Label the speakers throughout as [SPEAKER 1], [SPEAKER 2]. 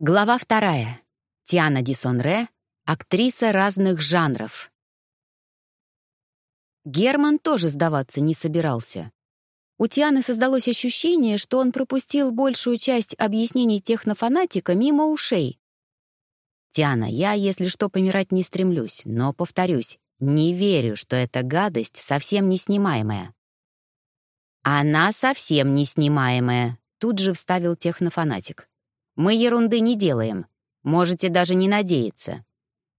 [SPEAKER 1] Глава вторая. Тиана Дисонре, актриса разных жанров. Герман тоже сдаваться не собирался. У Тианы создалось ощущение, что он пропустил большую часть объяснений технофанатика мимо ушей. «Тиана, я, если что, помирать не стремлюсь, но, повторюсь, не верю, что эта гадость совсем неснимаемая». «Она совсем неснимаемая», — тут же вставил технофанатик. «Мы ерунды не делаем. Можете даже не надеяться.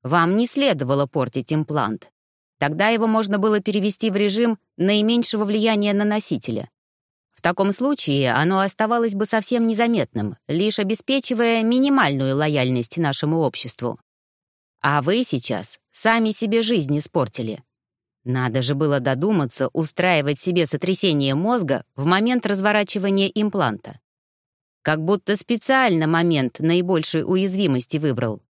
[SPEAKER 1] Вам не следовало портить имплант. Тогда его можно было перевести в режим наименьшего влияния на носителя. В таком случае оно оставалось бы совсем незаметным, лишь обеспечивая минимальную лояльность нашему обществу. А вы сейчас сами себе жизнь испортили. Надо же было додуматься устраивать себе сотрясение мозга в момент разворачивания импланта. Как будто специально момент наибольшей уязвимости выбрал.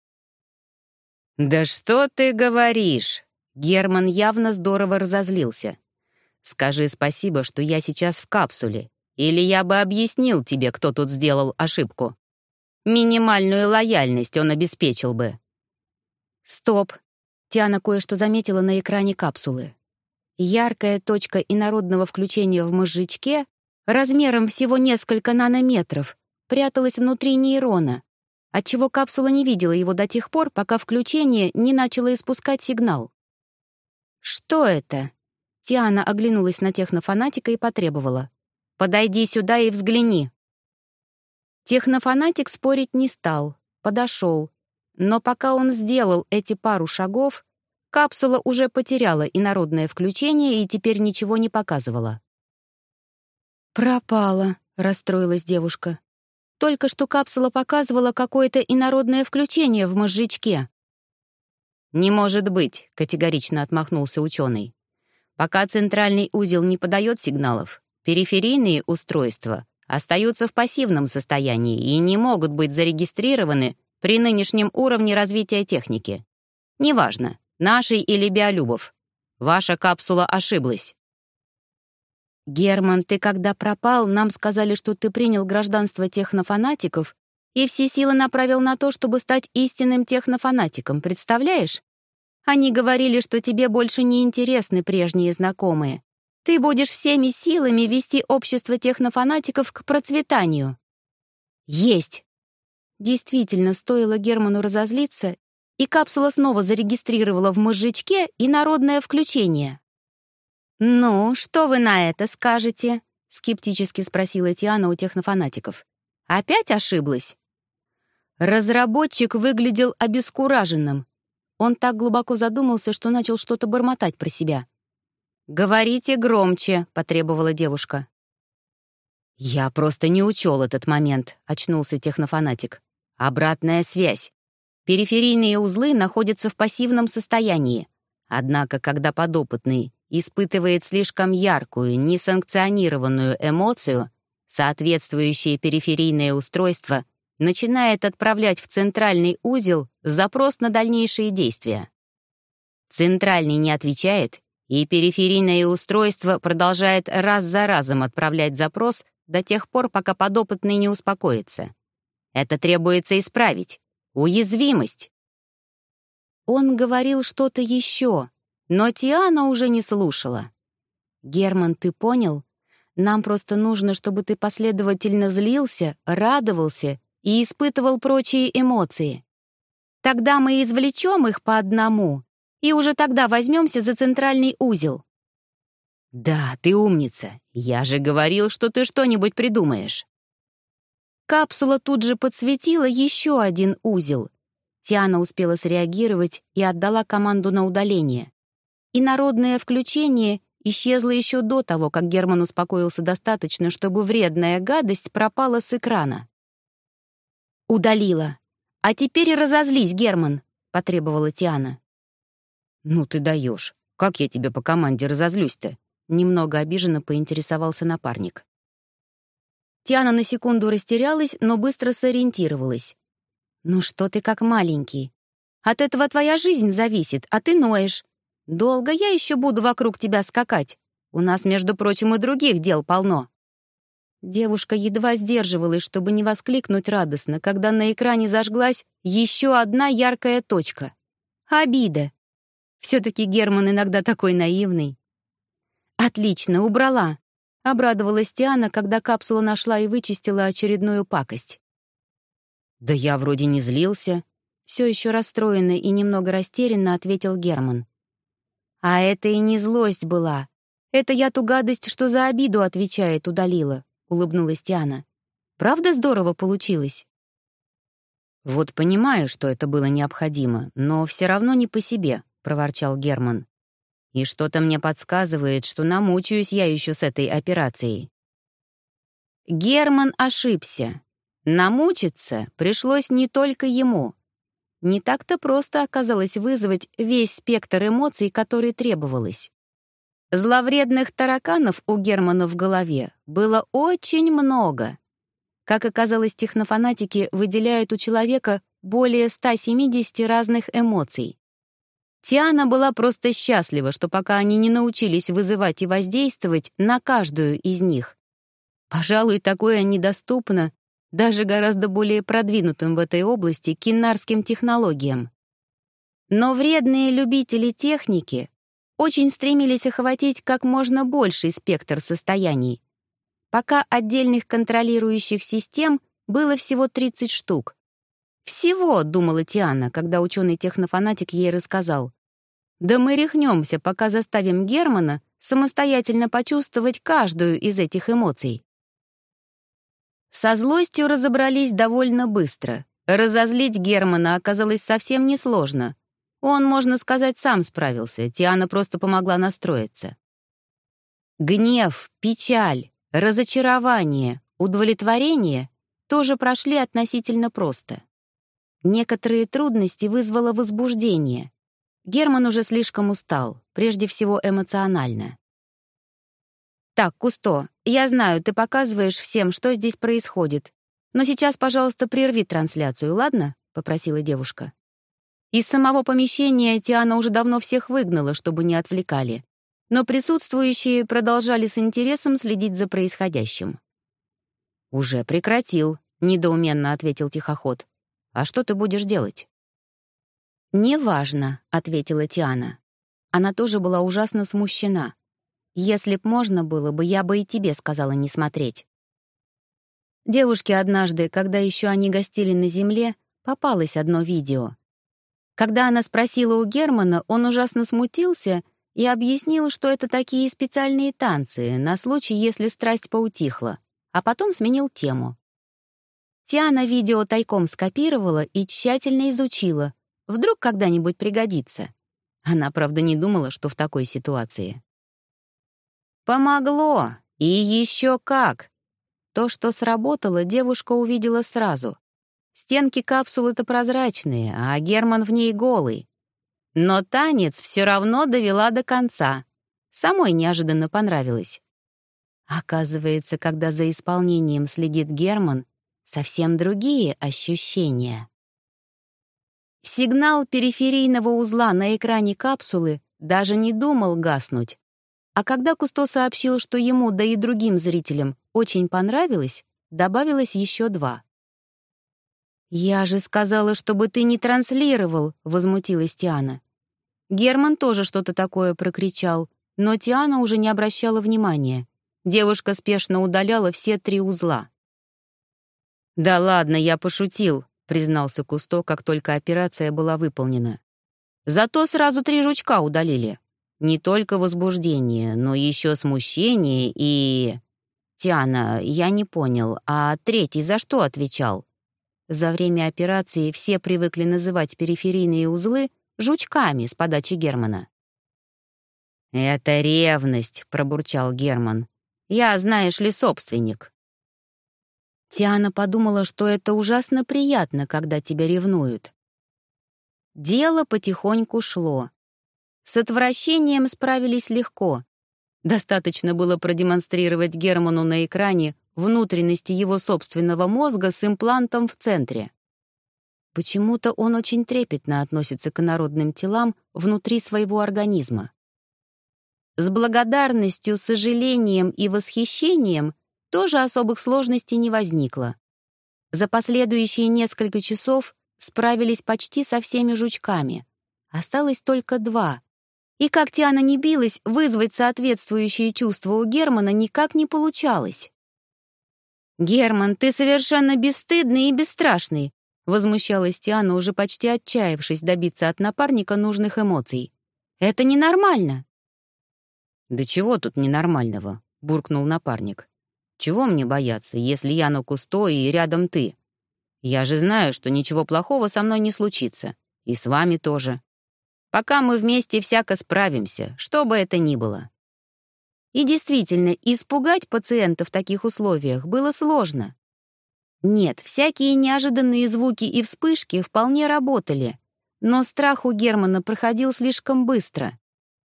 [SPEAKER 1] «Да что ты говоришь?» Герман явно здорово разозлился. «Скажи спасибо, что я сейчас в капсуле, или я бы объяснил тебе, кто тут сделал ошибку. Минимальную лояльность он обеспечил бы». «Стоп!» Тиана кое-что заметила на экране капсулы. Яркая точка инородного включения в мозжечке размером всего несколько нанометров пряталась внутри нейрона, отчего капсула не видела его до тех пор, пока включение не начало испускать сигнал. «Что это?» Тиана оглянулась на технофанатика и потребовала. «Подойди сюда и взгляни». Технофанатик спорить не стал, подошел. Но пока он сделал эти пару шагов, капсула уже потеряла инородное включение и теперь ничего не показывала. «Пропала», — расстроилась девушка. Только что капсула показывала какое-то инородное включение в мозжечке. «Не может быть», — категорично отмахнулся ученый. «Пока центральный узел не подает сигналов, периферийные устройства остаются в пассивном состоянии и не могут быть зарегистрированы при нынешнем уровне развития техники. Неважно, нашей или биолюбов. Ваша капсула ошиблась. «Герман, ты когда пропал, нам сказали, что ты принял гражданство технофанатиков и все силы направил на то, чтобы стать истинным технофанатиком, представляешь? Они говорили, что тебе больше не интересны прежние знакомые. Ты будешь всеми силами вести общество технофанатиков к процветанию». «Есть!» Действительно, стоило Герману разозлиться, и капсула снова зарегистрировала в мозжечке инородное включение. «Ну, что вы на это скажете?» — скептически спросила Тиана у технофанатиков. «Опять ошиблась?» Разработчик выглядел обескураженным. Он так глубоко задумался, что начал что-то бормотать про себя. «Говорите громче», — потребовала девушка. «Я просто не учел этот момент», — очнулся технофанатик. «Обратная связь. Периферийные узлы находятся в пассивном состоянии. Однако, когда подопытный испытывает слишком яркую, несанкционированную эмоцию, соответствующее периферийное устройство начинает отправлять в центральный узел запрос на дальнейшие действия. Центральный не отвечает, и периферийное устройство продолжает раз за разом отправлять запрос до тех пор, пока подопытный не успокоится. Это требуется исправить. Уязвимость. Он говорил что-то еще, но Тиана уже не слушала. «Герман, ты понял? Нам просто нужно, чтобы ты последовательно злился, радовался и испытывал прочие эмоции. Тогда мы извлечем их по одному, и уже тогда возьмемся за центральный узел». «Да, ты умница. Я же говорил, что ты что-нибудь придумаешь». Капсула тут же подсветила еще один узел. Тиана успела среагировать и отдала команду на удаление. И народное включение исчезло еще до того, как Герман успокоился достаточно, чтобы вредная гадость пропала с экрана. «Удалила. А теперь разозлись, Герман», — потребовала Тиана. «Ну ты даешь. Как я тебе по команде разозлюсь-то?» Немного обиженно поинтересовался напарник. Тиана на секунду растерялась, но быстро сориентировалась. «Ну что ты как маленький? От этого твоя жизнь зависит, а ты ноешь. Долго я еще буду вокруг тебя скакать? У нас, между прочим, и других дел полно». Девушка едва сдерживалась, чтобы не воскликнуть радостно, когда на экране зажглась еще одна яркая точка. Обида. Все-таки Герман иногда такой наивный. «Отлично, убрала», — обрадовалась Тиана, когда капсула нашла и вычистила очередную пакость. «Да я вроде не злился», — все еще расстроенно и немного растерянно ответил Герман. «А это и не злость была. Это я ту гадость, что за обиду отвечает, удалила. — улыбнулась Тиана. «Правда здорово получилось?» «Вот понимаю, что это было необходимо, но все равно не по себе», — проворчал Герман. «И что-то мне подсказывает, что намучаюсь я еще с этой операцией». Герман ошибся. Намучиться пришлось не только ему. Не так-то просто оказалось вызвать весь спектр эмоций, который требовалось. Зловредных тараканов у Германа в голове было очень много. Как оказалось, технофанатики выделяют у человека более 170 разных эмоций. Тиана была просто счастлива, что пока они не научились вызывать и воздействовать на каждую из них. Пожалуй, такое недоступно даже гораздо более продвинутым в этой области киннарским технологиям. Но вредные любители техники очень стремились охватить как можно больший спектр состояний. Пока отдельных контролирующих систем было всего 30 штук. «Всего», — думала Тиана, когда ученый-технофанатик ей рассказал. «Да мы рехнемся, пока заставим Германа самостоятельно почувствовать каждую из этих эмоций». Со злостью разобрались довольно быстро. Разозлить Германа оказалось совсем несложно. Он, можно сказать, сам справился, Тиана просто помогла настроиться. Гнев, печаль, разочарование, удовлетворение тоже прошли относительно просто. Некоторые трудности вызвало возбуждение. Герман уже слишком устал, прежде всего эмоционально. «Так, Кусто, я знаю, ты показываешь всем, что здесь происходит. Но сейчас, пожалуйста, прерви трансляцию, ладно?» — попросила девушка. Из самого помещения Тиана уже давно всех выгнала, чтобы не отвлекали. Но присутствующие продолжали с интересом следить за происходящим. «Уже прекратил», — недоуменно ответил тихоход. «А что ты будешь делать?» «Неважно», — ответила Тиана. Она тоже была ужасно смущена. «Если б можно было бы, я бы и тебе сказала не смотреть». Девушке однажды, когда еще они гостили на земле, попалось одно видео. Когда она спросила у Германа, он ужасно смутился и объяснил, что это такие специальные танцы на случай, если страсть поутихла, а потом сменил тему. Тиана видео тайком скопировала и тщательно изучила. Вдруг когда-нибудь пригодится. Она, правда, не думала, что в такой ситуации. Помогло! И еще как! То, что сработало, девушка увидела сразу. Стенки капсулы-то прозрачные, а Герман в ней голый. Но танец все равно довела до конца. Самой неожиданно понравилось. Оказывается, когда за исполнением следит Герман, совсем другие ощущения. Сигнал периферийного узла на экране капсулы даже не думал гаснуть. А когда Кусто сообщил, что ему, да и другим зрителям, очень понравилось, добавилось еще два. «Я же сказала, чтобы ты не транслировал», — возмутилась Тиана. Герман тоже что-то такое прокричал, но Тиана уже не обращала внимания. Девушка спешно удаляла все три узла. «Да ладно, я пошутил», — признался Кусто, как только операция была выполнена. «Зато сразу три жучка удалили. Не только возбуждение, но еще смущение и...» «Тиана, я не понял, а третий за что отвечал?» За время операции все привыкли называть периферийные узлы жучками с подачи Германа. «Это ревность», — пробурчал Герман. «Я, знаешь ли, собственник». Тиана подумала, что это ужасно приятно, когда тебя ревнуют. Дело потихоньку шло. С отвращением справились легко. Достаточно было продемонстрировать Герману на экране внутренности его собственного мозга с имплантом в центре. Почему-то он очень трепетно относится к народным телам внутри своего организма. С благодарностью, сожалением и восхищением тоже особых сложностей не возникло. За последующие несколько часов справились почти со всеми жучками. Осталось только два. И как Тиана не билась, вызвать соответствующие чувства у Германа никак не получалось. «Герман, ты совершенно бесстыдный и бесстрашный», возмущалась Тиана, уже почти отчаявшись добиться от напарника нужных эмоций. «Это ненормально».
[SPEAKER 2] «Да чего тут ненормального?» — буркнул напарник. «Чего мне бояться, если я на кусто и рядом ты? Я же знаю, что ничего плохого со мной не случится. И с вами тоже. Пока мы вместе всяко справимся, что бы это ни было».
[SPEAKER 1] И действительно, испугать пациента в таких условиях было сложно. Нет, всякие неожиданные звуки и вспышки вполне работали, но страх у Германа проходил слишком быстро.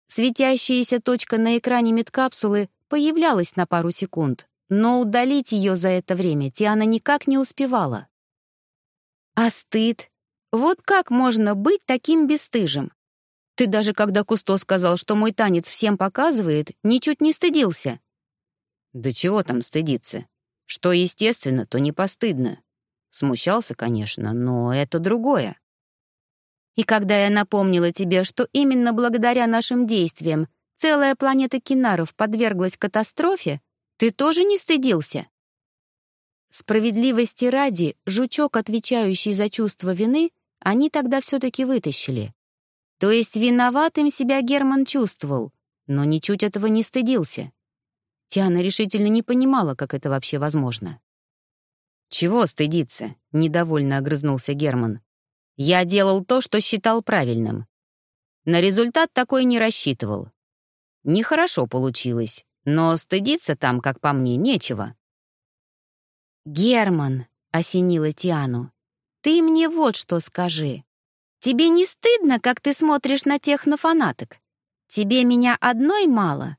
[SPEAKER 1] Светящаяся точка на экране медкапсулы появлялась на пару секунд, но удалить ее за это время Тиана никак не успевала. А стыд? Вот как можно быть таким бесстыжим? Ты даже когда Кусто сказал, что мой танец всем показывает, ничуть не стыдился.
[SPEAKER 2] Да чего там стыдиться? Что естественно, то не постыдно. Смущался, конечно, но это другое.
[SPEAKER 1] И когда я напомнила тебе, что именно благодаря нашим действиям целая планета Кинаров подверглась катастрофе, ты тоже не стыдился? Справедливости ради, жучок, отвечающий за чувство вины, они тогда все-таки вытащили. То есть виноватым себя Герман чувствовал, но ничуть этого не стыдился. Тиана решительно не понимала, как это вообще возможно.
[SPEAKER 2] «Чего стыдиться?» — недовольно огрызнулся Герман. «Я делал то, что считал правильным. На результат такой не рассчитывал. Нехорошо получилось, но стыдиться там, как по мне, нечего».
[SPEAKER 1] «Герман», — осенила Тиану, — «ты мне вот что скажи. Тебе не стыдно, как ты смотришь на технофанаток? Тебе меня одной мало?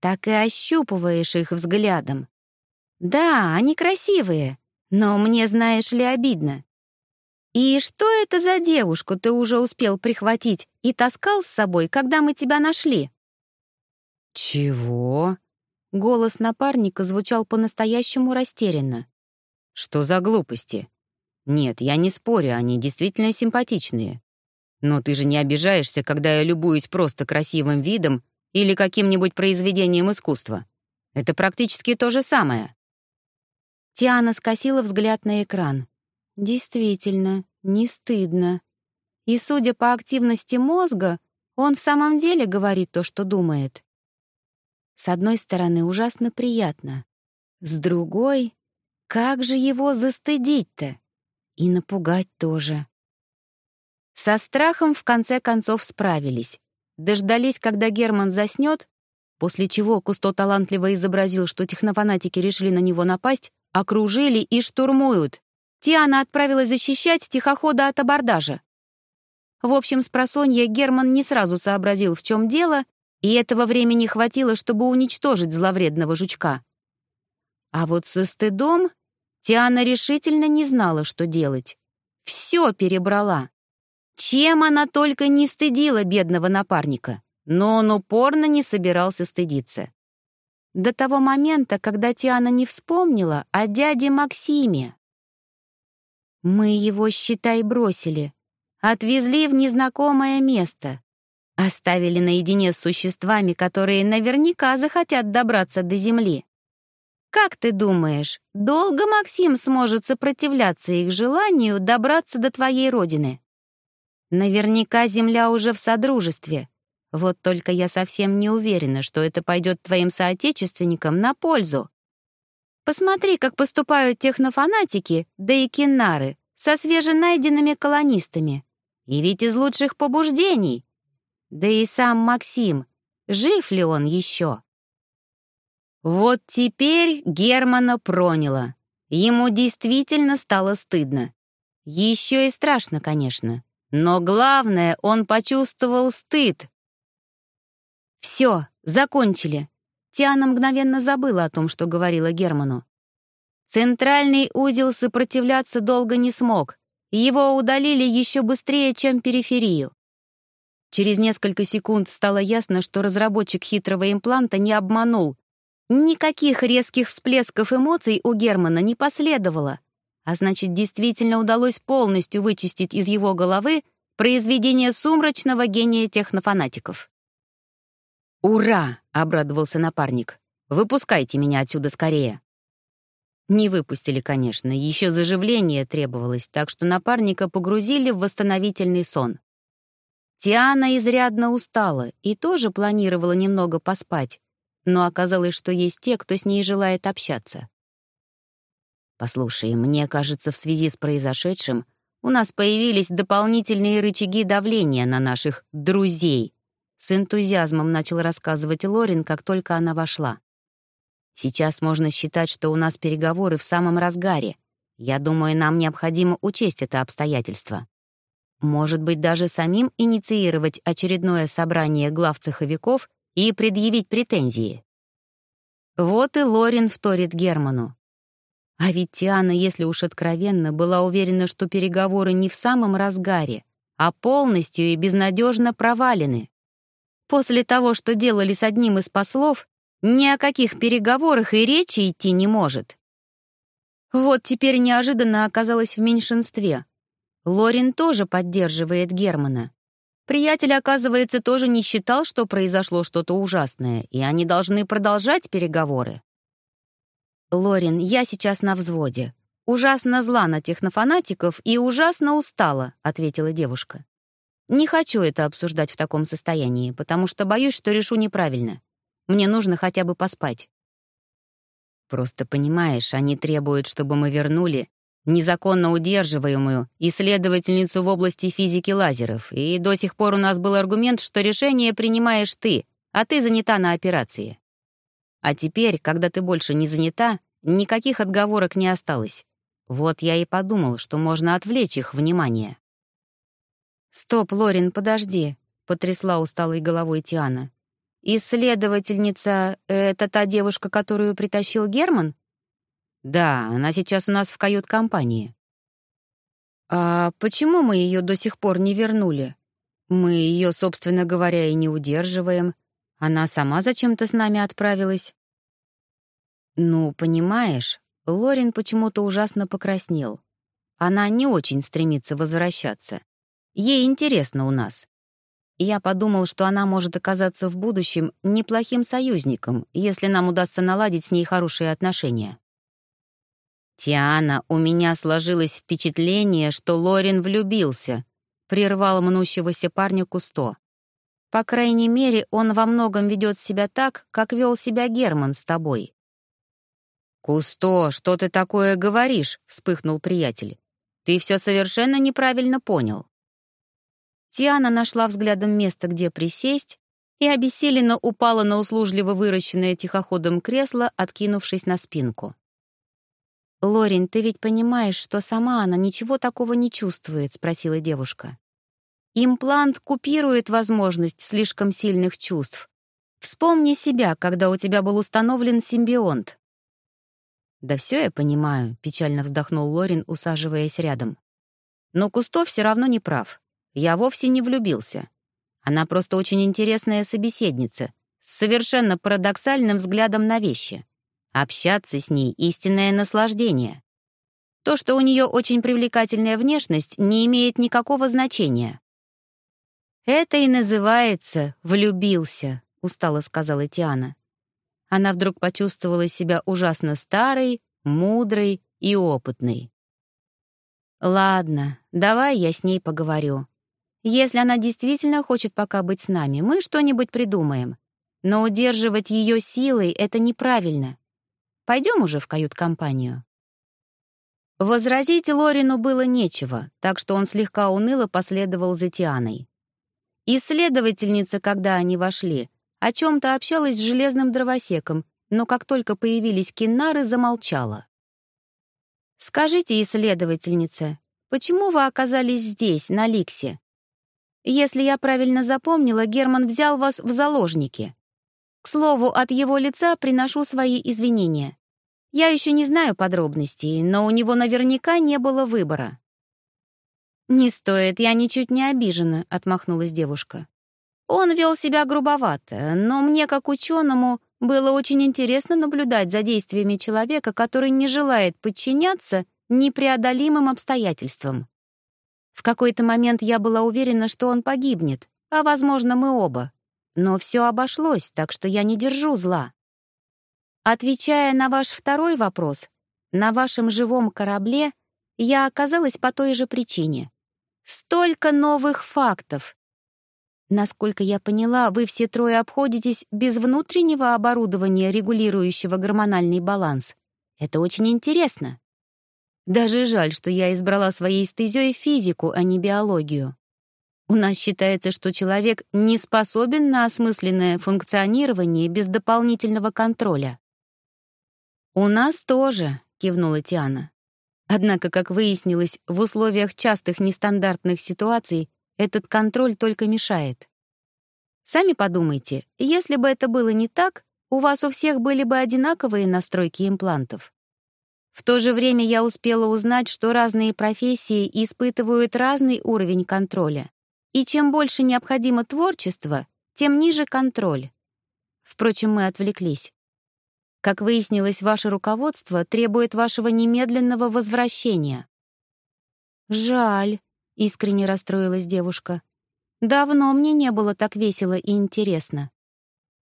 [SPEAKER 1] Так и ощупываешь их взглядом. Да, они красивые, но мне, знаешь ли, обидно. И что это за девушку ты уже успел прихватить и таскал с собой, когда мы тебя нашли?
[SPEAKER 2] Чего?
[SPEAKER 1] Голос напарника звучал по-настоящему растерянно.
[SPEAKER 2] Что за глупости? Нет, я не спорю, они действительно симпатичные. Но ты же не обижаешься, когда я любуюсь просто красивым видом или каким-нибудь произведением искусства. Это практически то же самое.
[SPEAKER 1] Тиана скосила взгляд на экран. Действительно, не стыдно. И, судя по активности мозга, он в самом деле говорит то, что думает. С одной стороны, ужасно приятно. С другой, как же его застыдить-то? И напугать тоже. Со страхом в конце концов справились. Дождались, когда Герман заснет, после чего Кусто талантливо изобразил, что технофанатики решили на него напасть, окружили и штурмуют. Тиана отправилась защищать тихохода от абордажа. В общем, с просонья Герман не сразу сообразил, в чем дело, и этого времени хватило, чтобы уничтожить зловредного жучка. А вот со стыдом Тиана решительно не знала, что делать. Все перебрала. Чем она только не стыдила бедного напарника, но он упорно не собирался стыдиться. До того момента, когда Тиана не вспомнила о дяде Максиме. Мы его, считай, бросили. Отвезли в незнакомое место. Оставили наедине с существами, которые наверняка захотят добраться до земли. Как ты думаешь, долго Максим сможет сопротивляться их желанию добраться до твоей родины? Наверняка земля уже в содружестве. Вот только я совсем не уверена, что это пойдет твоим соотечественникам на пользу. Посмотри, как поступают технофанатики, да и киннары, со свеженайденными колонистами. И ведь из лучших побуждений. Да и сам Максим, жив ли он еще? Вот теперь Германа проняло. Ему действительно стало стыдно. Еще и страшно, конечно. Но главное, он почувствовал стыд. «Все, закончили». Тиана мгновенно забыла о том, что говорила Герману. Центральный узел сопротивляться долго не смог. Его удалили еще быстрее, чем периферию. Через несколько секунд стало ясно, что разработчик хитрого импланта не обманул. Никаких резких всплесков эмоций у Германа не последовало, а значит, действительно удалось полностью вычистить из его головы произведение сумрачного гения технофанатиков.
[SPEAKER 2] «Ура!» — обрадовался напарник. «Выпускайте меня отсюда скорее!» Не выпустили, конечно, еще заживление требовалось, так что напарника погрузили в восстановительный сон. Тиана изрядно устала и тоже планировала немного поспать, но оказалось, что есть те, кто с ней желает общаться. «Послушай, мне кажется, в связи с произошедшим у нас появились дополнительные рычаги давления на наших «друзей», с энтузиазмом начал рассказывать Лорин, как только она вошла. «Сейчас можно считать, что у нас переговоры в самом разгаре. Я думаю, нам необходимо учесть это обстоятельство. Может быть, даже самим инициировать очередное собрание глав цеховиков и предъявить претензии. Вот и Лорин вторит Герману. А ведь Тиана, если уж откровенно, была уверена, что переговоры не в самом разгаре, а полностью и безнадежно провалены. После того, что делали с одним из послов, ни о каких переговорах и речи идти не может. Вот теперь неожиданно оказалась в меньшинстве. Лорин тоже поддерживает Германа. Приятель, оказывается, тоже не считал, что произошло что-то ужасное, и они должны продолжать переговоры. «Лорин, я сейчас на взводе. Ужасно зла на технофанатиков и ужасно устала», — ответила девушка. «Не хочу это обсуждать в таком состоянии, потому что боюсь, что решу неправильно. Мне нужно хотя бы поспать». «Просто понимаешь, они требуют, чтобы мы вернули незаконно удерживаемую исследовательницу в области физики лазеров, и до сих пор у нас был аргумент, что решение принимаешь ты, а ты занята на операции. А теперь, когда ты больше не занята, никаких отговорок не осталось. Вот я и подумал, что можно отвлечь их внимание. «Стоп, Лорин, подожди», — потрясла усталой головой Тиана. «Исследовательница — это та девушка, которую притащил Герман?» «Да, она сейчас у нас в кают-компании». «А почему мы ее до сих пор не вернули? Мы ее, собственно говоря, и не удерживаем. Она сама зачем-то с нами отправилась». «Ну, понимаешь, Лорин почему-то ужасно покраснел. Она не очень стремится возвращаться. Ей интересно у нас. Я подумал, что она может оказаться в будущем неплохим союзником, если нам удастся наладить с ней хорошие отношения. «Тиана, у меня сложилось впечатление, что Лорин влюбился», — прервал мнущегося парня Кусто. «По крайней мере, он во многом ведет себя так, как вел себя Герман с тобой». «Кусто, что ты такое говоришь?» — вспыхнул приятель. «Ты все совершенно неправильно понял». Тиана нашла взглядом место, где присесть, и обессиленно упала на услужливо выращенное тихоходом кресло, откинувшись на спинку. «Лорин, ты ведь понимаешь, что сама она ничего такого не чувствует?» — спросила девушка. «Имплант купирует возможность слишком сильных чувств. Вспомни себя, когда у тебя был установлен симбионт». «Да все я понимаю», — печально вздохнул Лорин, усаживаясь рядом. «Но Кусто все равно не прав. Я вовсе не влюбился. Она просто очень интересная собеседница, с совершенно парадоксальным взглядом на вещи. Общаться с ней — истинное наслаждение. То, что у нее очень привлекательная внешность, не имеет никакого значения. «Это и называется «влюбился», — устало сказала Тиана. Она вдруг почувствовала себя ужасно старой, мудрой и опытной. «Ладно, давай я с ней поговорю. Если она действительно хочет пока быть с нами, мы что-нибудь придумаем. Но удерживать ее силой — это неправильно. Пойдем уже в кают-компанию». Возразить Лорину было нечего, так что он слегка уныло последовал за Тианой. Исследовательница, когда они вошли, о чем-то общалась с железным дровосеком, но как только появились киннары, замолчала. «Скажите, исследовательница, почему вы оказались здесь, на Ликсе? Если я правильно запомнила, Герман взял вас в заложники. К слову, от его лица приношу свои извинения. Я еще не знаю подробностей, но у него наверняка не было выбора». «Не стоит, я ничуть не обижена», — отмахнулась девушка. «Он вел себя грубовато, но мне, как ученому,
[SPEAKER 1] Было очень интересно наблюдать за действиями человека, который не желает подчиняться непреодолимым обстоятельствам. В какой-то момент я была уверена, что он погибнет, а, возможно, мы оба. Но все обошлось, так что я не держу зла. Отвечая на ваш второй вопрос, на вашем живом корабле я оказалась по той же причине. Столько новых фактов. Насколько я поняла, вы все трое обходитесь без внутреннего оборудования, регулирующего гормональный баланс. Это очень интересно. Даже жаль, что я избрала своей стезей физику, а не биологию. У нас считается, что человек не способен на осмысленное функционирование без дополнительного контроля. «У нас тоже», — кивнула Тиана. Однако, как выяснилось, в условиях частых нестандартных ситуаций этот контроль только мешает. Сами подумайте, если бы это было не так, у вас у всех были бы одинаковые настройки имплантов. В то же время я успела узнать, что разные профессии испытывают разный уровень контроля. И чем больше необходимо творчество, тем ниже контроль. Впрочем, мы отвлеклись. Как выяснилось, ваше руководство требует вашего немедленного возвращения. «Жаль», — искренне расстроилась девушка. «Давно мне не было так весело и интересно.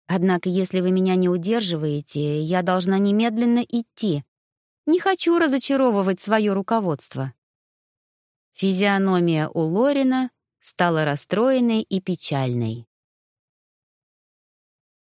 [SPEAKER 1] Однако, если вы меня не удерживаете, я должна немедленно идти. Не хочу разочаровывать свое руководство». Физиономия у Лорина стала расстроенной и печальной.